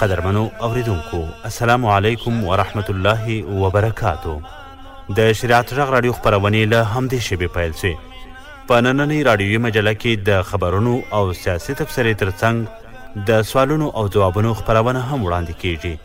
قدرمنو اوریدونکو السلام علیکم ورحمت الله وبرکاتو د شریعت غږ رادیو خبرونه له همدې شبي پیل شي په نننۍ رادیوي مجله کې د خبرونو او سیاسي تبصرې ترڅنګ د سوالونو او ځوابونو خبرونه هم وړاندې کیږي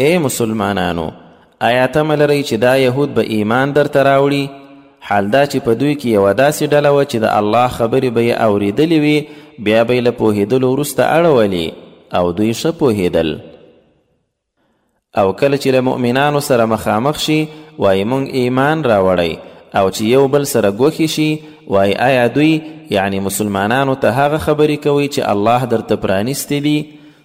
اې مسلمانانو! ایا تمه لرئ چې دا یهود به ایمان درته راوړي؟ حال دا چې په دوی کې یوه داسې ډله وه چې د الله خبرې به یې اورېدلې وي بیا به یې له پوهېدلو وروسته اړولې او دوی ښه پوهېدل او کله چې له مؤمنانو سره مخامخ شي وایي مونږ ایمان راوړی او چې یو بل سره ګوښې شي وایي آیا دوی یعنی مسلمانانو ته هغه خبرې کوي چې الله درته پرانیستې دي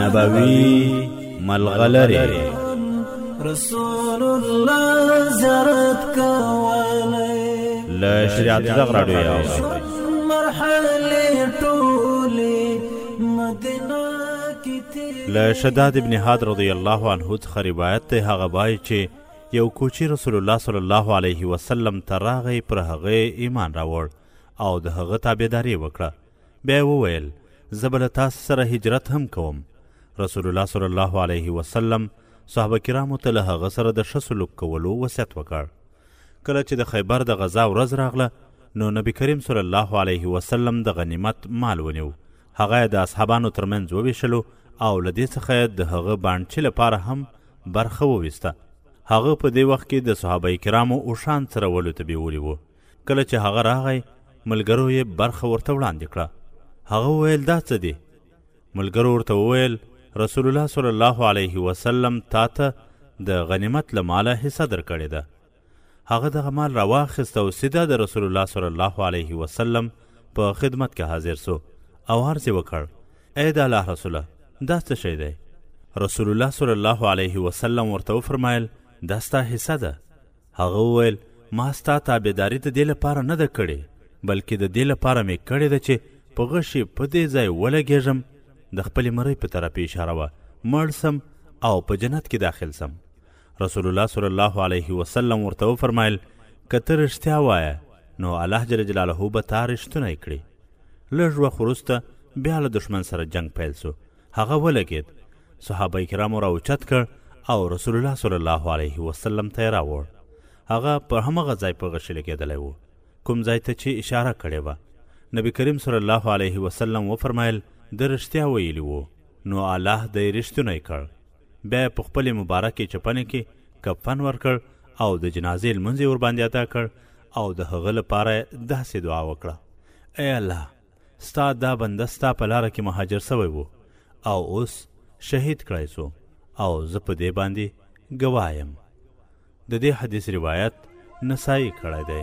نبوي ملغلره رسول الله زرت کوله لا شریعت زغ راډیو یا مرحله ټوله مدینه لا شداد ابن حاد رضی الله عنه څخه روایت ته هغه بای چې یو کوچی رسول الله صلی الله علیه وسلم تراغه پر هغه ایمان راوړ او د هغه تابعداري وکړه بیا یې وویل زه به له تاسو سره هجرت هم کوم رسول الله صلی الله علیه وسلم صحابه کرامو ته له هغه سره د ښه سلوک کولو وصیت وکړ کله چې د خیبر د غزا ورځ راغله نو نبی کریم صلی الله علیه وسلم د غنیمت مال ونیو هغه یې د اصحابانو ترمنځ وویشلو او له دې څخه یې د هغه بانډچي لپاره هم برخه وویسته هغه په دې وخت کې د صحابه کرامو اوښان څرولو ته بیولي وو کله چې هغه راغی ملګرو یې برخه ورته وړاندې کړه هغه وویل دا څه دي ملګرو ورته وویل رسول الله صلی الله علیه وسلم تا ته د غنیمت له ماله حصه درکړې ده هغه دغه مال راواخیست او سیده د رسول الله صلی الله علیه وسلم په خدمت کې حاضر سو او عرض یې وکړ ای د الله رسوله دا څه شی دی رسول الله صلی الله علیه وسلم ورته وفرمایل دا ستا حصه ده هغه وویل، ما ستا تابعداري د دې لپاره نه ده کړې، بلکې د دې لپاره مې کړې ده چې په غشي په دې ځای ولګېږم، د خپلې مرۍ په طرف یې اشاره وه، مړ شم او په جنت کې داخل شم. رسول الله صلی الله علیه وسلم ورته وفرمایل، که ته رښتیا وایه، نو الله جل جلاله به تا رښتونی کړي. لږ وخت وروسته بیا له دښمن سره جنګ پیل شو. هغه ولګید صحابه کرامو را اوچت کړ او رسول الله صلی الله علیه وسلم ته راوړ هغه په همغه ځای په غشي لګېدلی و کوم ځای ته چې اشاره کړې وه نبی کریم صلی الله علیه وسلم وفرمایل د رښتیا ویلي وو نو الله دی رښتونی کړ بیا په خپلې مبارکې چپنې کې کفن ورکړ او د جنازې لمونځ ورباندې ادا کړ او د هغه لپاره داسې دعا وکړه ای الله ستا دا بنده ستا په لاره کې مهاجر شوی و او اوس شهید کړای شو او زه په دې باندې ګواه یم. د دې حدیث روایت نسائی کړی دی.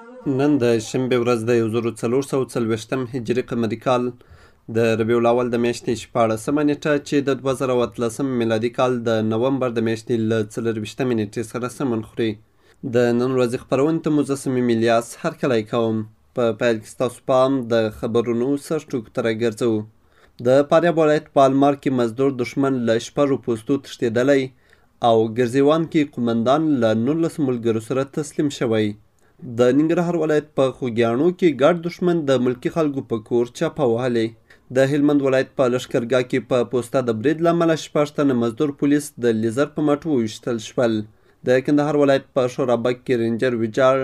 نن د شنبې ورځ د یو زرو څلور سوه څلوېښتم هجري قمري کال د ربیع الاول د میاشتې شپاړسمه نیټه چې د دوه زره او اتلسم میلادي کال د نومبر د میاشتې له څلورویشتمې نیټې سره سمون خوري د نن ورځې خپرونې ته مو زه صمیم الیاس هرکلی کوم په پیل کې ستاسو پام د خبرونو سرټکو ته راګرځوو د فاریاب ولایت په المار کې مزدور دښمن له شپږو پوستو تښتېدلی او ګرزیوان کې قومندان له نولس ملګرو سره تسلیم شوی. د ننګرهار ولایت په خوږیاڼو کې ګډ دښمن د ملکي خلکو په کور چاپه وهلې. د هلمند ولایت په لښکرګاه کې په پوسته د برید له امله شپږ تنه مزدور پولیس د لیزر په مټ وویشتل شول. د کندهار ولایت په ښورابک کې رینجر ویجاړ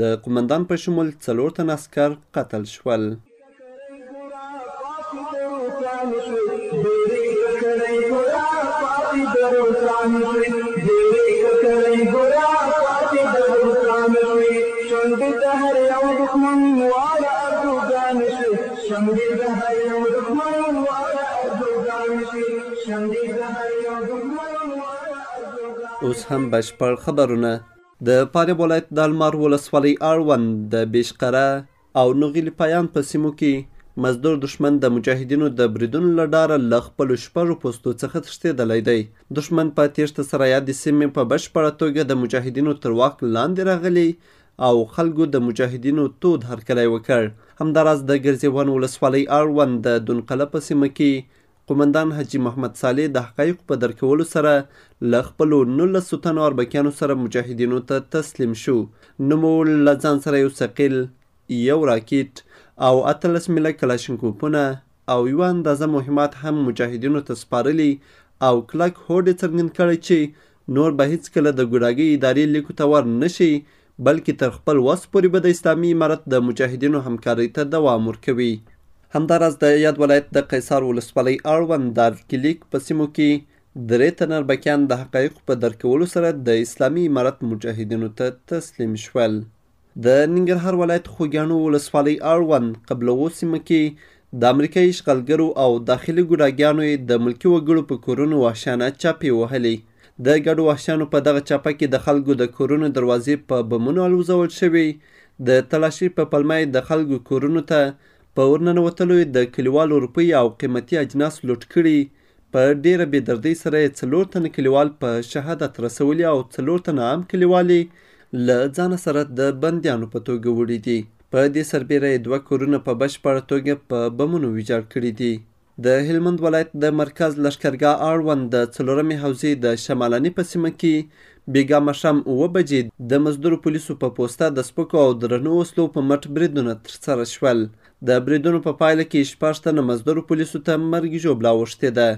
د قومندان په شمول څلور تنه عسکر قتل شول. اوس هم بشپړ خبرونه. د فاریاب ولایت د المار ولسوالۍ اړوند د بیشقره او نغیل پیان په سیمو کې مزدور دښمن د مجاهدینو د بریدونو له ډاره له خپلو شپږو پوستو څخه تښتېدلی دی دښمن په تېښته سره یادې سیمې په بشپړه توګه د مجاهدینو تر واک لاندې راغلی او خلکو د مجاهدینو تود هرکلی وکړ همداراز د ګرزیوان ولسوالۍ اړوند د دونقله په سیمه کې قومندان حاجي محمد صالح د حقایقو په درک کولو سره له خپلو نولسو تنو اربکیانو سره مجاهدینو ته تسلیم شو. نوموړ له ځان سره یو ثقیل، یو راکیټ او اتلس میله کلاشینکوپونه او یوه اندازه مهمات هم مجاهدینو ته سپارلي او کلک هوډ یې څرګند کړی چې نور به هیڅکله د ګوډاګۍ ادارې لیکو ته ور نه شي بلکې تر خپل وس پورې به د اسلامي امارت د مجاهدینو همکارۍ ته دوام ورکوي. همداراز د یاد ولایت د قیصار ولسوالۍ اړوند دارکلیک په سیمو کې درې تنه اربکیان د حقایقو په درک کولو سره د اسلامي امارت مجاهدینو ته تسلیم شول. د ننګرهار ولایت خوږیاڼو ولسوالۍ اړوند قبلوو سیمه کې د امریکایي اشغالګرو او داخلي ګوډاګیانو یې د ملکي وګړو په کورونو وحشیانه چاپې وهلې. د ګډو وحشیانو په دغه چاپه کې د خلکو د کورونو دروازې په بمونو الوزول شوې د تلاشۍ په پلمه یې د خلکو کورونو ته په ورننوتلو یې د کلیوالو روپۍ او قیمتي اجناس لوټ کړي په ډیره بې دردۍ سره یې څلور تنه کلیوال په شهادت رسولي او څلور تنه عام کلیوال یې له ځانه سره د بندیانو په توګه وړي دي په دې سربېره یې دوه کورونه په بشپړه توګه په بمونو ویجاړ کړي دي د هلمند ولایت د مرکز لښکرګاه اړوند د څلورمې حوزې د شمالاني په سیمه کې بیګا ماښام اوه بجې د مزدورو پولیسو په پوسته د سپکو او درنو وسلو په مټ بریدونه ترسره شول. د بریدونو په پایله کې شپږ تنه مزدورو پولیسو ته مرګ ژوبله اوښتې ده.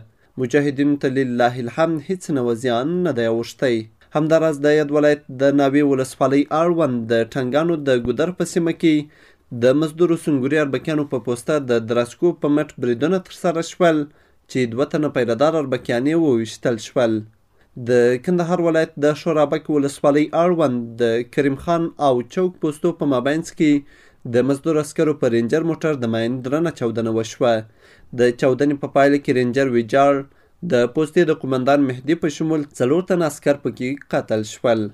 مجاهدینو ته لله الحمد هیڅ نوه زیان نه دی اوښتی. همداراز د یاد ولایت د ناوې ولسوالۍ اړوند د ټنګانو د ګودر په سیمه کې د مزدورو سنګوري اربکيانو په پوسته د دراسکو په مټ بريدونه ترسره شول چې دوه تنه پيردار اربکيان يې وويشتل شول. د کندهار ولایت د شورابک ولسوالۍ اړوند د کریم خان او چوک پوستو په مابینځ کې د مزدور عسکرو په رینجر موټر د ماین درنه چاودنه وشوه. د چاودنې په پایله کې رینجر ویجاړ، د پوستې د قومندان مهدي په شمول څلور تنه عسکر پکې قتل شول.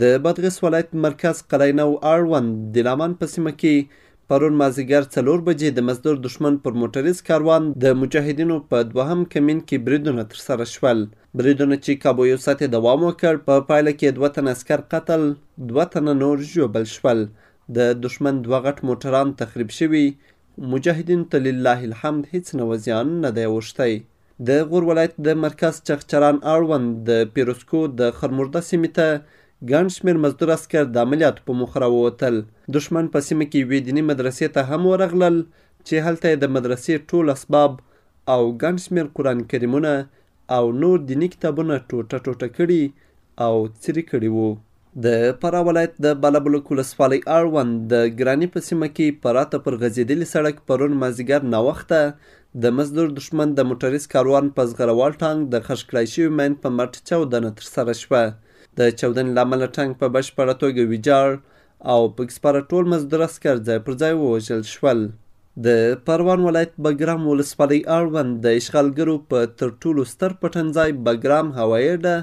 د بادغیس ولایت مرکز قلعه نو اړوند د لامان په سیمه کې پرون مازیګر څلور بجې د مزدور دښمن پر موټریز کاروان د مجاهدینو په دوهم کمین کې بریدونه ترسره شول بریدونه چې کابو یو ساعت دوام وکړ په پایله کې دوه تنه عسکر قتل دوه تنه نور ژوبل شول د دښمن دوه غټ موټران تخریب شوي مجاهدینو ته لله الحمد هیڅ نوه زیان نه دی اوښتی د غور ولایت د مرکز چغچران اړوند د پیروسکو د خرمورده سیمې ته ګڼ شمېر مزدور عسکر د عملیاتو په موخه راووتل دښمن په سیمه کې یوې دیني مدرسې ته هم ورغلل چې هلته یې د مدرسې ټول اسباب او ګڼ شمېر قرآن کریمونه او نور دیني کتابونه ټوټه ټوټه کړي او څیري کړي وو د فراه ولایت د بالابلوک ولسوالۍ اړوند د ګراني په سیمه کې پراته پر غځېدلي سړک پرون مازیګر ناوخته د مزدور دښمن د موټریز کاروان په زغروال ټانګ د خښ کړای شوي مین په مټ چاودنه ترسره شوه د چاودنې له امله ټانګ په بشپړه توګه ویجاړ او پکې سپاره ټول مزدور عسکر ځای پر ځای ووژل شول. د پروان ولایت بګرام ولسوالۍ اړوند د اشغالګرو په تر ټولو ستر پټنځای بګرام هوایې اډه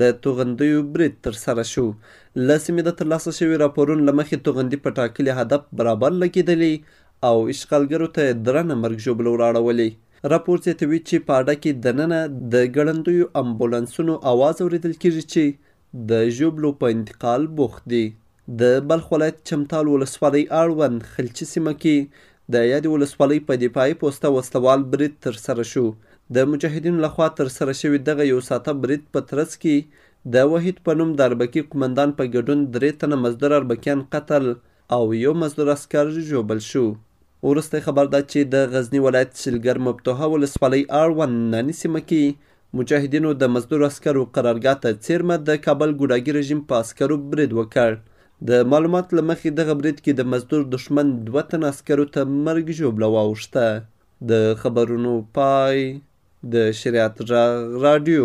د توغندیو برید ترسره شو له سیمې د ترلاسه شوي راپورونو له مخې توغندي په ټاکلي هدف برابر لګېدلی او اشغالګرو ته یې درنه مرګ ژوبله وراړولې راپور زیاتوي چې په اډه کې دننه د ګړندیو امبولانسونو اواز اوریدل کیږي چې د ژوبلو په انتقال بوخت دي. د بلخ ولایت چمتال ولسوالۍ اړوند خلچي سیمه کې د یادې ولسوالۍ په دفاعي پوسته وسله وال برید ترسره شو. د مجاهدینو لخوا ترسره شوي دغه یو ساعته برید په ترڅ کې د وحید په نوم د اربکي قومندان په ګډون درې تنه مزدور اربکیان قتل او یو مزدور عسکر ژوبل شو. وروستی خبر دا چې د غزني ولایت شلګر مبتوحه ولسوالۍ اړوند ناني سیمه کې مجاهدینو د مزدور عسکرو قرارګاه ته څېرمه د کابل ګوډاګي رژیم په عسکرو برید وکړ. د معلومات له مخې دغه برید کې د مزدور دښمن دوه تنه عسکرو ته مرګ ژوبله واوښته. د خبرونو پای د شریعت غږ راډیو.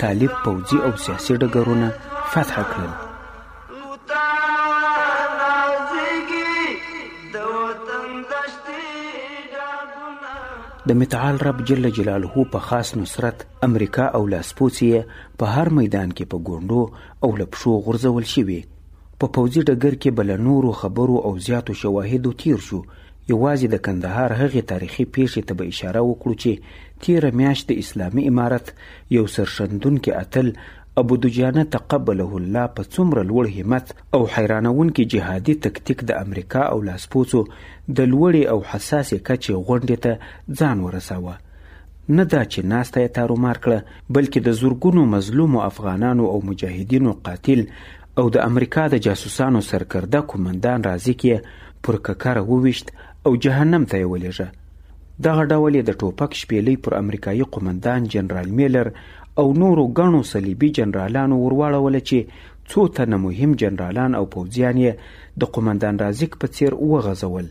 طالب پوځي او سیاسي ډګرونه فتح کړل د متعال رب جل جلاله په خاص نصرت امریکا او لاسپوڅي په هر میدان کې په ګونډو او لپښو غورځول شوي په پوځي ډګر کې بل نورو خبرو او زیاتو شواهدو تیر شو یوازې د کندهار هغې تاریخي پېښې ته به اشاره وکړو چې تېره میاشت د اسلامي امارت یو سرښندونکي اتل ابودجانه تقبله الله په څومره لوړ همت او حیرانوونکي جهادي تکتیک د امریکا او لاسپوڅو د لوړې او حساسې کچې غونډې ته ځان ورساوه. نه دا چې ناسته یې تارومار کړه، بلکې د زرګونو مظلومو افغانانو او مجاهدینو قاتل او د امریکا د جاسوسانو سرکرده قومندان رازق یې پر ککره وویشت او جهنم ته یې ولېږه. دغه ډول یې د ټوپک شپېلۍ پر امریکايي قومندان جنرال میلر او نورو ګڼو صلیبي جنرالانو ور واړوله چې څو تنه مهم جنرالان او پوځیان یې د قومندان رازق په څېر وغځول.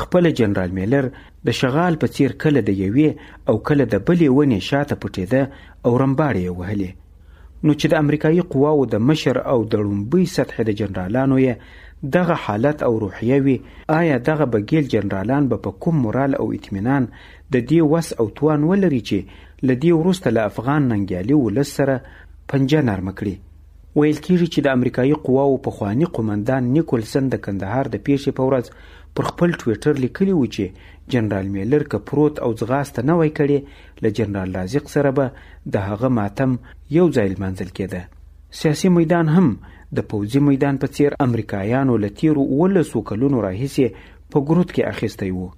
خپله جنرال میلر د شغال په څېر کله د یوې او کله د بلې ونې شاته پټېده او رمباړې یې وهلې. نو چې د امریکایي قواو د مشر او د ړومبۍ سطحې د جنرالانو یې دغه حالت او روحیه وي، آیا دغه بګیل جنرالان به په کوم مورال او اطمینان د دې وس او توان ولري چې له دې وروسته له افغان ننګیالي ولس سره پنجه نرمه کړي؟ ویل کېږي چې د امریکایي قواو پخواني قومندان نیکولسن د کندهار د پېښې په ورځ پر خپل ټویټر لیکلي و چې جنرال میلر که پروت او ځغاسته نه وای کړې، له جنرال رازق سره به د هغه ماتم یو ځای لمانځل کېده سیاسي میدان هم د پوځي میدان په څیر امریکایانو له تیرو اوولسو کلونو راهیسې په ګروت کې اخیستی و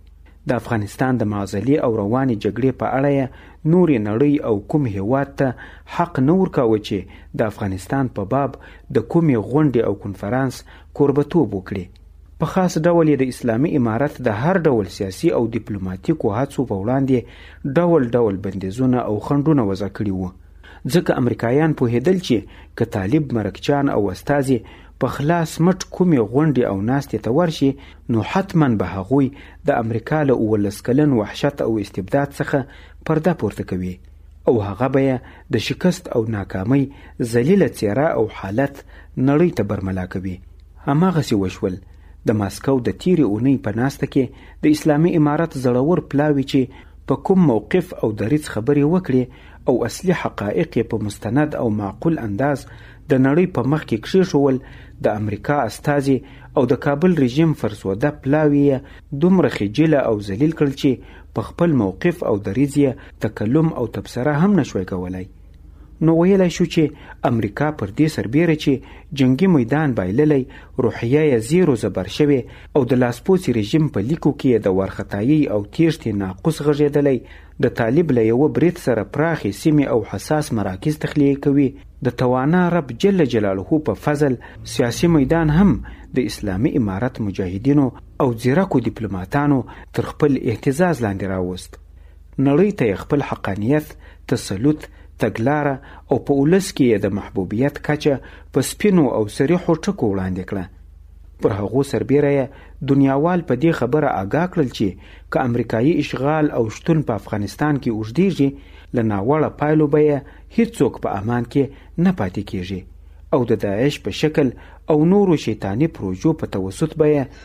د افغانستان د معضلې او روانې جګړې په اړه یې نورې نړۍ او کوم هیواد ته حق نه ورکاوه چې د افغانستان په باب د کومې غونډې او کنفرانس کوربتوب وکړي په خاص ډول یې د اسلامي امارت د هر ډول سیاسي او دیپلوماتیکو هڅو په وړاندې ډول ډول بندیزونه او خنډونه وضع کړي وو، ځکه امریکایان پوهېدل چې که طالب مرکچیان او استازي په خلاص مټ کومې غونډې او ناستې ته ورشي، نو حتماً به هغوی د امریکا له اوولس کلن وحشت او استبداد څخه پرده پورته کوي او هغه به یې د شکست او ناکامۍ ذلیله څېره او حالت نړۍ ته برملا کوي. هماغسې وشول. د ماسکو د تېرې اونۍ په ناسته کې د اسلامي امارت زړور پلاوي چې په کوم موقف او دریځ خبرې وکړې او اصلي حقایق یې په مستند او معقول انداز د نړۍ په مخ کې کښېښوول، د امریکا استازي او د کابل رژیم فرسوده پلاوي یې دومره خجل او ذلیل کړل چې په خپل موقف او دریځ یې تکلم او تبصره هم نه شوای کولای. نو ویلی شو چې امریکا پر دې سربیره چې جنګي میدان بایللی روحیه یې زیرو زبر شوې او د لاسپوڅي رژیم په لیکو کې یې د وارخطایۍ او تیښتې ناقوس غږیدلی د طالب له یوه برید سره پراخې سیمې او حساس مراکز تخلیه کوي د توانا رب جل جلاله په فضل سیاسي میدان هم د اسلامي امارت مجاهدینو او ځیرکو دیپلوماتانو تر خپل اهتزاز لاندې راوست نړۍ ته یې خپل حقانیت، تسلط، تګلاره او په ولس کې یې د محبوبیت کچه په سپینو او صریحو ټکو وړاندې کړه. پر هغو سربېره یې دنیاوال په دې خبره اګاه کړل چې که امریکایي اشغال او شتون په افغانستان کې اوږدېږي، له ناوړه پایلو به یې هېڅوک په امان کې نه پاتې کېږي او د داعش په شکل او نورو شیطاني پروژو په توسط به یې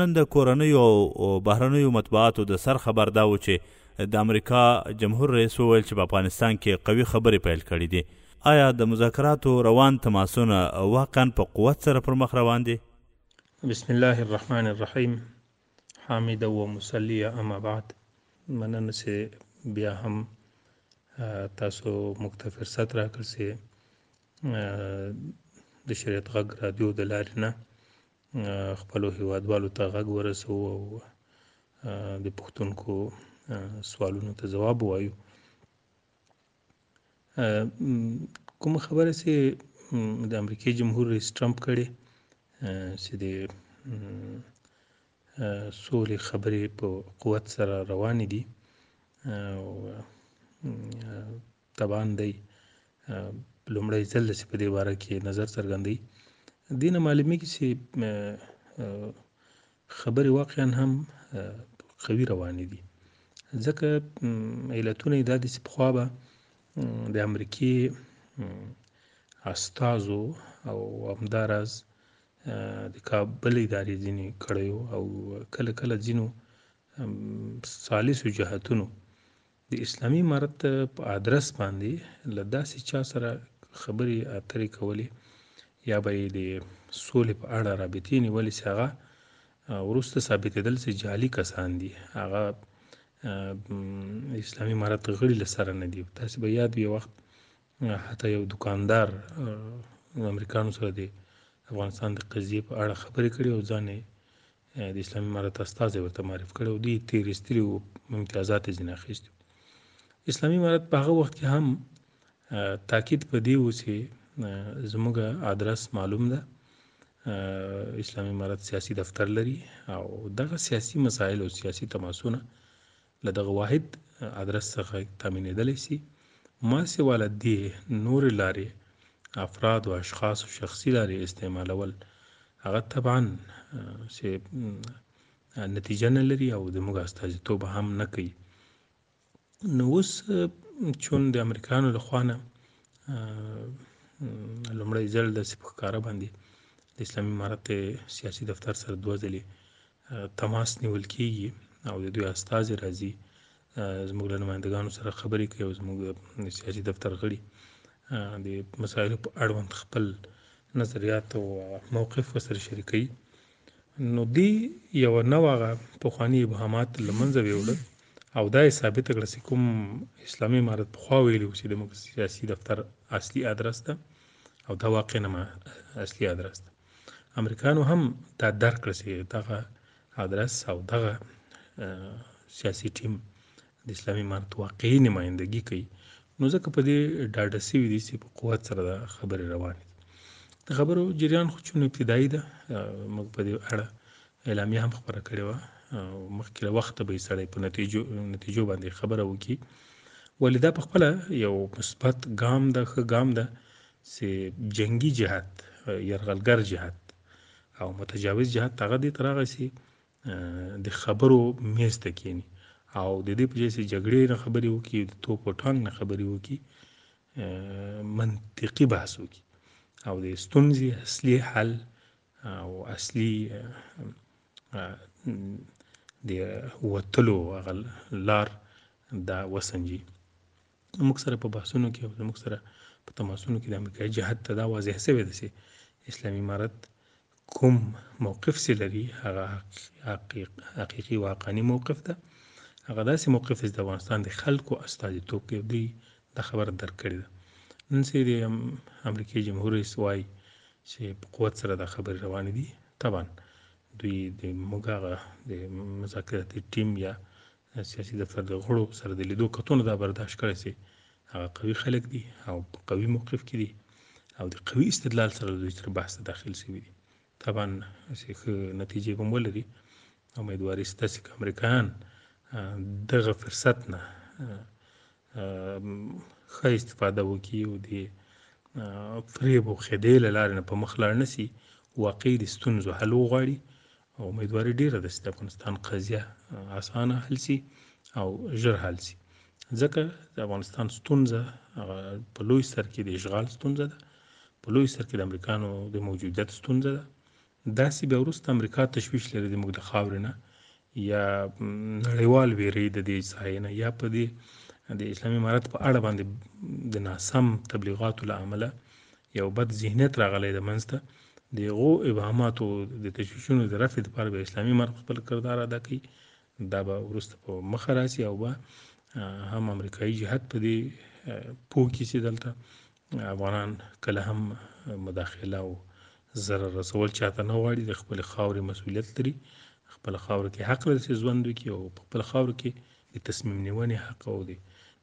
نن د کورنیو او بهرنیو مطبوعاتو د سر خبر دا و چې د امریکا جمهور رئیس وویل چې په افغانستان کې قوي خبرې پیل کړې دي. آیا د مذاکراتو روان تماسونه واقعا په قوت سره پر مخ روان دي؟ بسم الله الرحمن الرحیم حامده و مصلیه اما بعد مننه چې بیا هم تاسو موږ ته فرصت راکړ چې د شریعت غږ رادیو د لارې نه خپلو هیوادوالو ته غږ ورسوو او د پښتونکو سوالونو ته جواب وایو کوم خبره چې د امریکای جمهور رئیس ټرمپ کړي چې د سولې خبرې په قوت سره روانې دي او طبعا دی لومړی ځل چې په دې باره کې نظر څرګندوي دې نه معلومیږي چې خبرې واقعا هم قوي روانې دي ځکه علتونه یې دا دي چې پخوا به د امریکې استازو او همداراز د کابل ادارې ځینې کړیو او کله کله ځینو ثالثو جهتونو د اسلامي امارت په آدرس باندې له داسې چا سره خبرې اترې کولې یا به یې د سولې په اړه رابطې نیولې چې هغه وروسته ثابتېدل چې جعلي کسان دي هغه اسلامي امارت غړي له سره نه دي تاسې به یاد وي وخت حتی یو دکاندار امریکانو سره د افغانستان د قضیې په اړه خبرې کړې او ځان د اسلامي امارت استازی ورته معرف کړی او دوی تېر ایستلي وو امتیازات یې ځینې اخیستي اسلامي امارت په هغه وخت کې هم تاکید په دې و چې زموږ آدرس معلوم ده اسلامي امارت سیاسي دفتر لري او دغه سیاسي مسایل او سیاسي تماسونه له دغه واحد ادرس څخه تامینېدلی سي ما سوا له دې نورې لارې افراد او اشخاص او شخصي لارې استعمالول هغه طبعا چې نتیجه نه لري او زموږ استازیتوب هم نه کوي نو اوس چون د امریکایانو له خوا نه لومړی ځل داسې په ښکاره باندې د اسلامي امارت سیاسي دفتر سره دوه ځلې تماس نیول کیږي او د دوی استازي راځي زموږ له نمایندګانو سره خبرې کوي او زموږ د سیاسي دفتر غړي د مسایلو په اړوند خپل نظریات او موقف ورسره شریکوي نو دی یو نو هغه پخواني ابهامات له منځه ویوړل او دا یې ثابته کړه چې کوم اسلامي امارت پخوا ویلي و چې زموږ سیاسي دفتر اصلي ادرس ده او دا واقعا اصلي ادرس ده امریکایانو هم دا درک کړه چې دغه ادرس او دغه سیاسي ټیم د اسلامي امارت واقعي نمایندګي کوي نو ځکه په دې ډاډه سوي دي چې په قوت سره دا خبرې روانې دي د خبرو جریان خو چون ابتدایي ده موږ په دې اړه اعلامیه هم خبره کړې وه مخکې له وخته به یې سړی په نتیجو نتیجو باندې خبره وکړي ولې دا په خپله یو مثبت ګام ده ښه ګام ده چې جنگي جهاد يرغلګر جهاد او متجاوز جهاد هغه دې ترغه سي د خبرو میز ته کینی او د دې په جسې جګړې نه خبرې وکي د توپ او ټانګ نه خبرې وکي منطقي بحث وکي او د ستونزې اصلي حل او اصلي د وتلو هغه لار دا وسنجي زموږ سره په بحثونو کې او زموږ سره په تماسونو کې د امریکایي جهت ته دا واضح سوی ده چې اسلامي امارت کوم موقف چې لري هغه حقیقي واقعي موقف ده هغه داسې موقف دی چې د افغانستان د خلکو استازیتوب کوي دوی دا خبره درک کړې ده نن چې د امریکې جمهور رئیس وایي چې په قوت سره دا خبرې روانې دي طبعا دوی د موږ هغه د مذاکراتي ټیم یا د سیاسي دفتر د غړو سره د لیدو کتو نه دا برداشت کړی چې هغه قوي خلک دي او په قوي موقف کې دي او د قوي استدلال سره د دوی سره بحث ته داخل شوي دي طبعا چې ښه نتیجې به ولري امیدواري شته چې که امریکایان دغه فرصت نه ښه استفاده وکړي او د فریب او خیدې له لارې نه په مخ لاړ نه سي واقعي د ستونزو حل وغواړي او امیدواري ډیره ده چې د افغانستان قضیه اسانه حل سي او ژر حل سي ځکه د افغانستان ستونزه په لوی سر کې د اشغال ستونزه ده په لوی سر کې د امریکانو د موجودیت ستونزه ده داسې بیا وروسته امریکا تشویش لري د موږ د خاورې نه یا نړیوال ویری د دې ځای نه یا په دې د اسلامي امارت په اړه باندې د ناسم تبلیغاتو له امله یو بد ذهنیت راغلی د منځته د هغو ابهاماتو د تشویشونو د رفع لپاره به اسلامي مرګ خپل کردار ادا کوي دا به وروسته په مخه راسي او به هم امریکایي جهاد په دې پوه کې چې دلته افغانان کله هم مداخله او ضرر رسول چاته نه غواړي د خپل خاورې مسولیت لري خپل خاورې کې حق لري چې ژوند وکړي او په خپل خاورې کې د تصمیم نیونې حق او د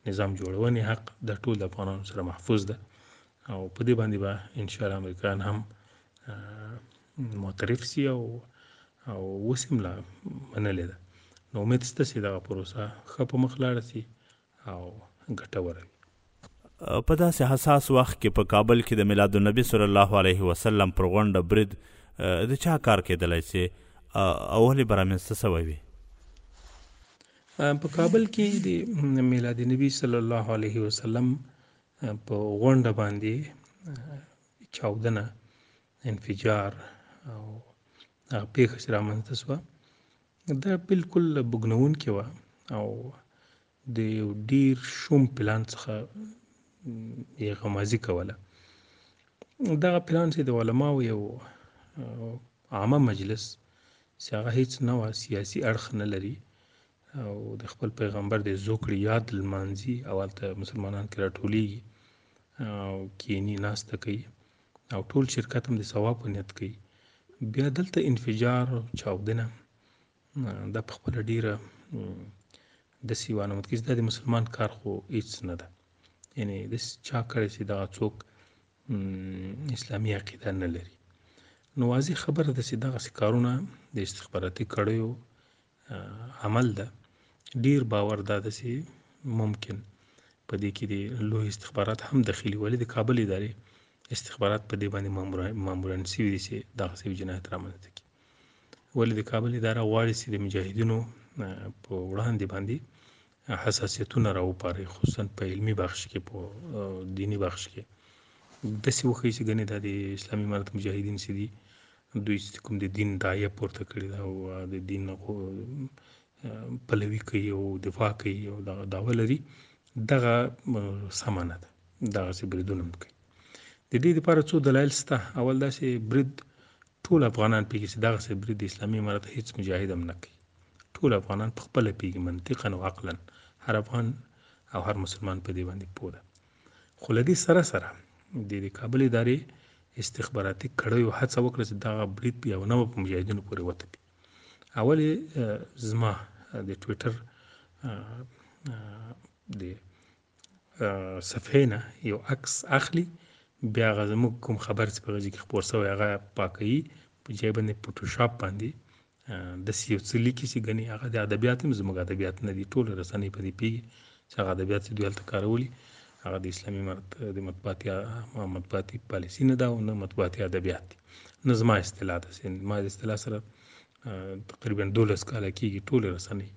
نظام جوړونې حق د ټول افغانانو سره محفوظ ده او په دې باندې به ان شاء الله امریکایان هم معترف سي او او وسیم لا منلې ده نو امید ست سي دا پروسه خپ مخ لاړ سي او ګټوره وي په داسې حساس وخت کې په کابل کې د میلاد النبی صلی الله علیه وسلم پر غونډه برید د چا کار کېدلای سي او ولې به رامنځته سوی وي په کابل کې د میلاد نبی صلی الله علیه وسلم په غونډه باندې چاودنه انفجار او هغه پیښه چې رامنځته شوه دا بالکل بګنونکې وه او د یو ډیر شوم پلان څخه یې غمازي کوله دغه پلان چې د علماو یو عامه مجلس چې هغه هیڅ نوع سیاسي اړخ نه لري او د خپل پیغمبر د زوکړې یاد لمانځي او هلته مسلمانان کې راټولیږي او کینی ناسته کوي او ټول شرکت هم د ثواب په نیت کوي بیا دلته انفجار او چاودنه دا په خپله ډیره د سیوانه متکیز دا د مسلمان کار خو هیڅ نه ده یعنی د چا کړی چې دغه څوک اسلامي عقیده نه لري نو واضح خبره ده چې دغه کارونه د استخباراتي کړیو عمل ده ډیر باور دا ده چې ممکن په دې کې د لوی استخبارات هم دخیلي ولې د کابل ادارې استخبارات په دې باندې ماموران سوي دي چې دغه سوي جنایت رامنځته کړي ولې د کابل اداره غواړي چې د مجاهدینو په وړاندې باندې حساسیتونه راوپاري خصوصا په علمي بخش کې په دیني بخش کې داسې وښیي چې ګنې دا د اسلامي امارت مجاهدین چې دي دوی چې کوم د دین دایه پورته کړې ده او د دین پلوي کوي او دفاع کوي او دغه دعوه لري دغه سمه نه ده دغسې بریدونه هم کوي د دې لپاره څو دلایل شته اول دا چې برید ټول افغانان پېږي چې دغسې بريد د اسلامي امارت هيڅ مجاهد هم نه کوي ټول افغانان پخپله پېږي منطقا او عقلا هر افغان او هر مسلمان په دې باندې پوه ده خو له دې سره سره د د کابل ادارې استخباراتي کړیو هڅه وکړه چې دغه برید بیا ونه په مجاهدینو پورې وتپي اول زما د ټویټر د صفحې نه یو عکس اخلي بیا هغه زموږ کوم خبر چې په غږی کې خپور شوی هغه پاکوي په ځای باندې فوټوشاپ باندې د سی یو څه لیکي چې ګنې هغه د ادبیات هم زموږ ادبیات نه دي ټول رسنۍ په دې پیږي چې هغه ادبیات چې دوی هلته کارولي هغه د اسلامي امارت د مطبوعاتي مطبوعاتي پالیسي نه ده او نه مطبوعاتي ادبیات دي نه زما اصطلاح ده زما اصطلاح سره تقریبا دولس کاله کېږي ټولې رسنۍ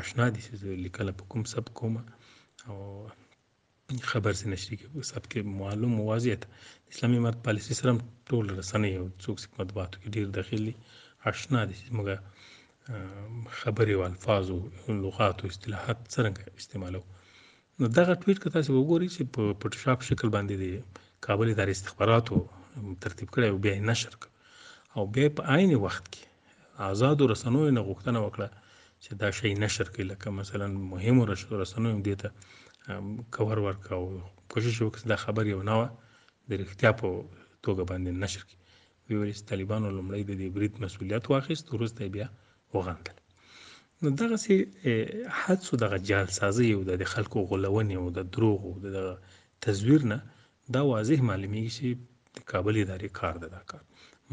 آشنا دي چې لیکنه په کوم سب کوم او خبر سي نشري کې سب کې معلوم واضح ده اسلامي امارت پالیسي سره ټول رسنۍ او څوک چې مطبوعاتو کې ډیر داخل دي آشنا دي چې موږ خبرې او الفاظ او لغات او اصطلاحات څنګه استعمالو نو دغه ټویټ که تاسو وګورئ چې په پټوشاپ شکل باندې دی کابل ادارې استخباراتو ترتیب کړی او بیا نشر کړ او بیا په عین وخت کې آزادو رسنیو نه غوښتنه وکړه چې دا شی نشر کړي لکه مثلا مهمو رسنیو هم دې ته کور ورکړه او کوشش وکړي دا خبر یو نه وه د رښتیا په توګه باندې نشر کړي ویې ویل چې طالبانو لومړی د دې برید مسوولیت واخیست وروسته یې بیا وغندل نو دغسې هڅو دغه جعلسازۍ او د خلکو غولونې او د دروغو د دغه تزویر نه دا واضح معلومیږي چې د کابل ادارې کار ده دا کار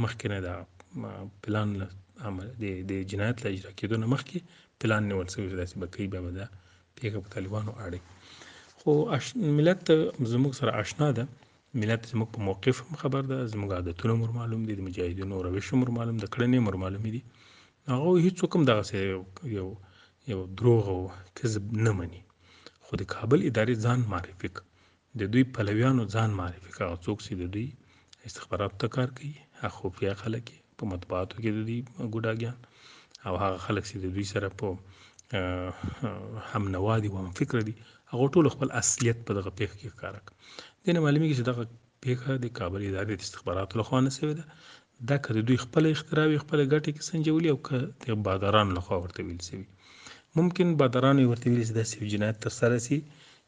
مخکې نه دا پلان له عمل د د جنایت له اجرا کېدو نه مخکې پلان نیول شوی چې داسې به کوي بیا به دا پېښه په طالبانو اړي خو ملت زموږ سره اشنا ده ملت زموږ په موقف هم خبر ده زموږ عادتونه مور معلوم دي د مجاهدینو روش مور معلوم د کړنې مور معلومې دي هغه هیڅ کوم دغه یو یو دروغ او کذب نه مني خو د کابل ادارې ځان معرفي ک د دوی پلویانو ځان معرفي ک هغه څوک چې د دوی استخبارات ته کار کوي خفیه خلک په مطبوعاتو کې د دوی ګوډاګیان او هغه خلک چې د دوی سره په هم نوا دي او هم فکر دي هغه ټول خپل اصلیت په دغه پیښه کې ښکاره کړ دینه معلومیږي چې دغه پیښه د کابل ادارې د استخباراتو له خوا نه سوې ده دا که د دوی خپل اختراع وي خپل ګټې کې سنجولي او که د بادرانو لخوا ورته ویل سوي ممکن بادرانو ورته ویل چې داسې یو جنایت ترسره سي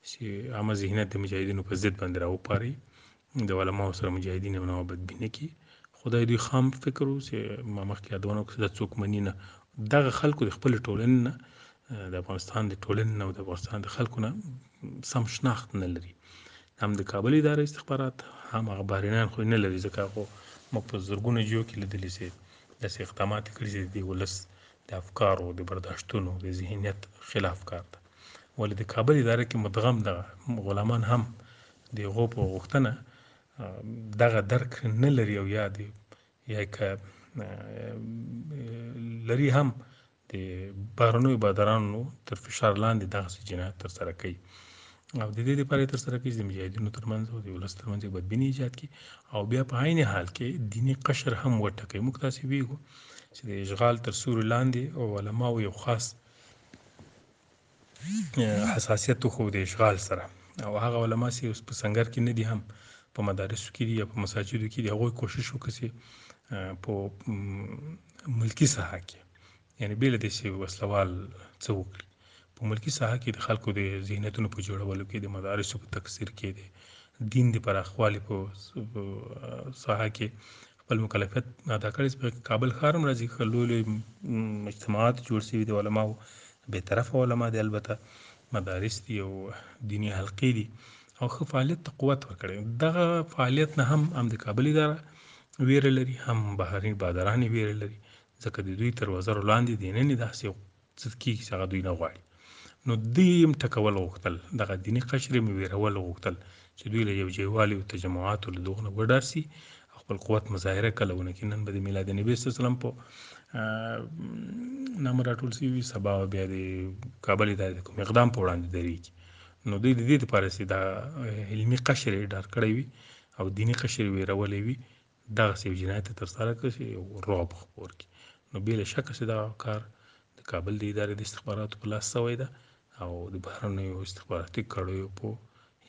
چې عامه ذهنیت د مجاهدینو په ضد باندې راوپاري د علماو سره مجاهدین نه بدبینه کی خدای دوی خام فکر وو چې ما مخکې یادونه وکړه د څوک منی نه دغه خلکو د خپل ټولنې نه د افغانستان د ټولنې نه او د افغانستان د خلکو نه سم شناخت نه لري هم د کابل اداره استخبارات هم هغه بهرنیان خو نه لري ځکه خو موږ په زرګونو جیو کې لیدلی چې داسې اقدامات کړي چې د ولس د افکارو د برداشتونو د ذهنیت خلاف کار ده ولې د کابل اداره کې مدغم دغه غلامان هم د هغو په غوښتنه دغه درک نه لري او یا دی یا که لري هم د بهرنیو بادرانو تر فشار لاندې دغسې جنایت ترسره کوي او د دې لپاره یې ترسره کوي چې د مجاهدینو ترمنځ او د ولس ترمنځ یې بدبیني ایجاد کړي او بیا په عین حال کې دیني قشر هم وټکوي موږ تاسې ویږو چې د اشغال تر سوري لاندې او علماو یو خاص حساسیت وښود اشغال سره او هغه علما چې اوس په سنګر کې نه دي هم په مدارسو کې دي یا په مساجدو کې دي هغوی کوشش وکړي چې په ملکی ساحه کې یعنی بیل دې چې وسلوال څه وکړي په ملکی ساحه کې د خلکو د ذهنیتونو په جوړولو کې د مدارسو په تکثیر کې دي دین د پراخوالي په ساحه کې خپل مکلفیت ادا کړی په کابل ښار هم راځي ښه لوی لوی اجتماعات جوړ شوي د علماو بې طرفه علما دي البته مدارس دي او دیني حلقې دي او ښه فعالیت ته قوت ورکړي دغه فعالیت نه هم هم د کابل اداره ویره لري هم بهرني بادران ویره لري ځکه د دوی تر وزرو لاندې دي نه داسې څه کېږي چې هغه دوی نه غواړي نو دوی هم ټکول غوښتل دغه دیني قشرې مې ویرول غوښتل چې دوی له یو جیوالي او تجمعاتو له دوغ نه وډار سي او خپل قوت مظاهره کله ونه کړي نن به د میلاد نبی صلی الله علیه وسلم په نامه راټول سي وي سبا بیا د کابل ادارې د کوم اقدام په وړاندې درېږي نو دوی د دې لپاره چې دا علمي قشر یې ډار کړی وي او دیني قشر یې ویرولی وي دغسې یو جنایت ترسره کړي چې رعب خپور کړي نو بې له شکه چې دا کار د کابل د ادارې د استخباراتو په لاس سوی ده او د بهرنیو استخباراتي کړیو په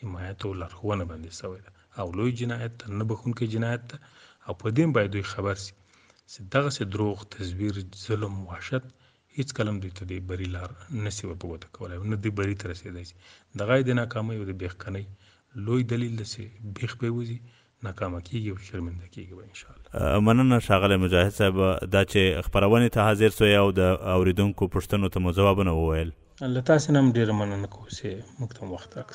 حمایت او لارښوونه باندې سوی ده او لوی جنایت ده نه بخونکی جنایت ده او په دې باید دوی خبر سي چې دغسې دروغ تزویر ظلم وحشت هیڅ کلم دوی ته د بری لار نه سی ور په ګوته کولای او نه د بری ته رسېدای سي دغه د ناکامۍ او د بېخکنۍ لوی دلیل ده چې بیخ به وځي ناکامه کیږی او شرمنده کیږی به انشاالله. مننه ښاغلی مجاهد صاحب دا چې خپرونې ته حاضر سوئ او د اورېدونکو پوښتنو ته مو ځوابونه وویل. له تاسې نه هم ډېره مننه کوو چې موږ ته مو وخت راکړ.